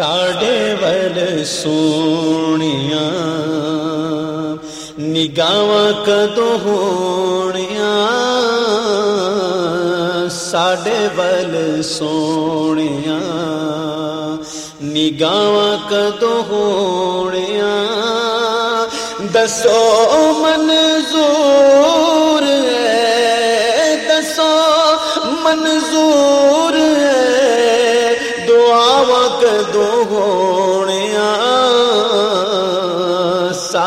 ساڈے ول سونیا نگاواں کدو ہونیا ساڈے ول سونیا نگاواں کدو ہونیا دسو منظور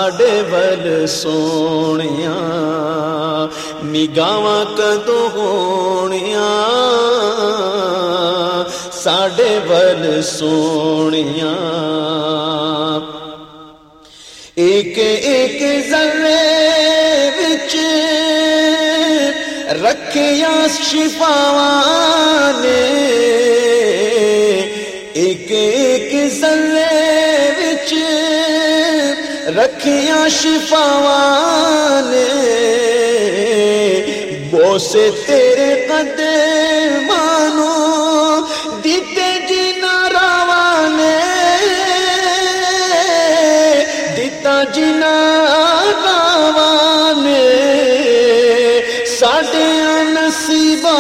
ساڈے ول سونیا نگاواں کدو ہونیا ساڈے ول سونیا ایک ایک ذرے وچ رکھیا شفاوان ایک ایک ذرے رکھیا شفاوان بوسے تیرے قدر مانو، دیتے جنا راوانے دیتا جنا راوانے ساڈیاں نصیباں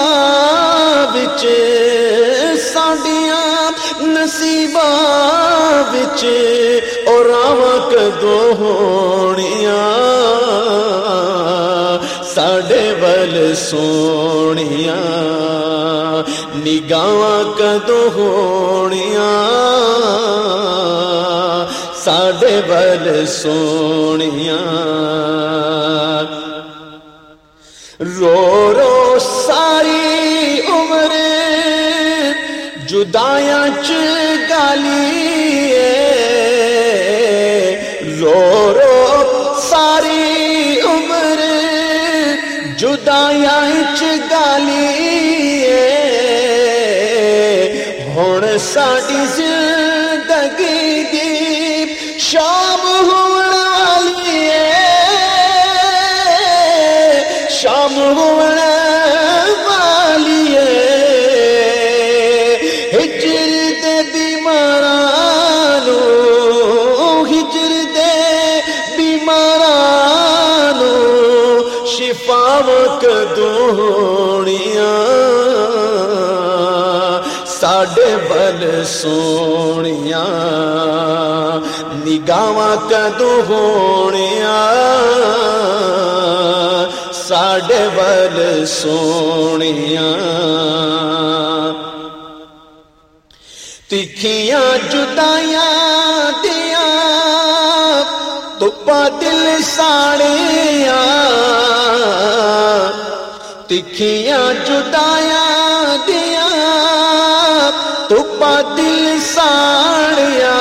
وچ، ساڈیاں نصیباں وچ اور راواں کدو ہونیاں۔ ساڈے ول سونیا نگاواں کدو ہونیا ساڈے ول سونیا رو رو ساری عمر جدایاں ساری زندگی دی شام ہونے والی ہے شام ہونے والی ہے ہجر دے بیمارانو، ہجر دے بیمارانو شفاو کدو ساڈے ول سونیا نگاواں کدو ہونیا ساڈے ول سونیا تکھیاں جدائیاں دیا تپا دل ساڑیا تکھیاں جدائیاں تپا دل ساڑیا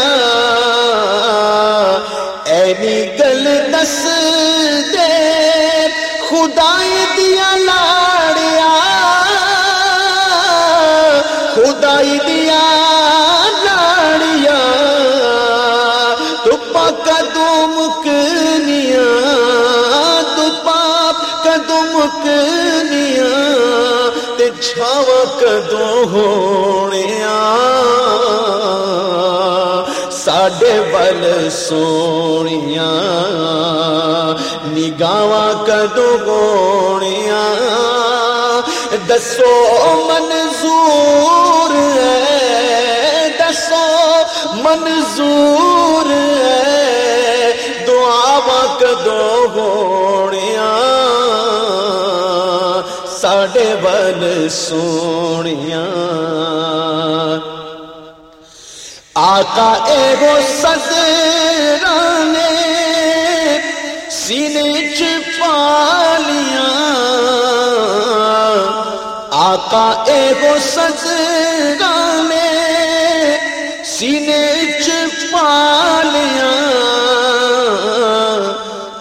اینی گل دس دے خدائی دیا لاڑیا خدائی دیا لاڑیا تو کدو مکنیا تو پاپ کدو مکنیا تے چھاوا کدو ہونیا ساڈے ول سونیا نگاواں کدو ہونیا دسو منظور ہے، دسو منظور ساڈے ول سونیا آقا ایگو سدرانے سینے چ پالیاں آقا ایگو سدرانے سینے چ پالیاں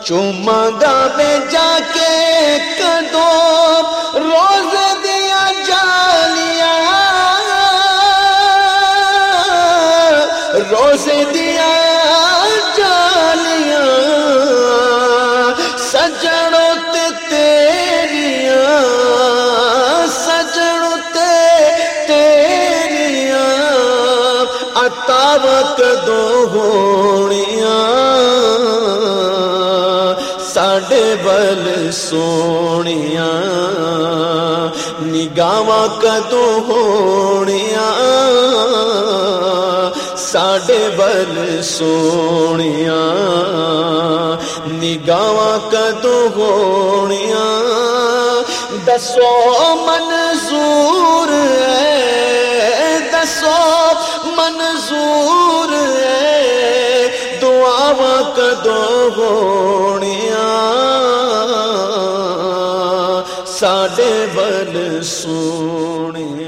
چوما گا دعوت دو ہوڑیاں، ساڈے بل سوڑیاں نگاواں کدو ہوڑیاں، ساڈے بل سوڑیاں نگاواں کدو ہوڑیاں، دسو منظور ہے، دسو منظور دو گوڑیاں ساڈے بل سونے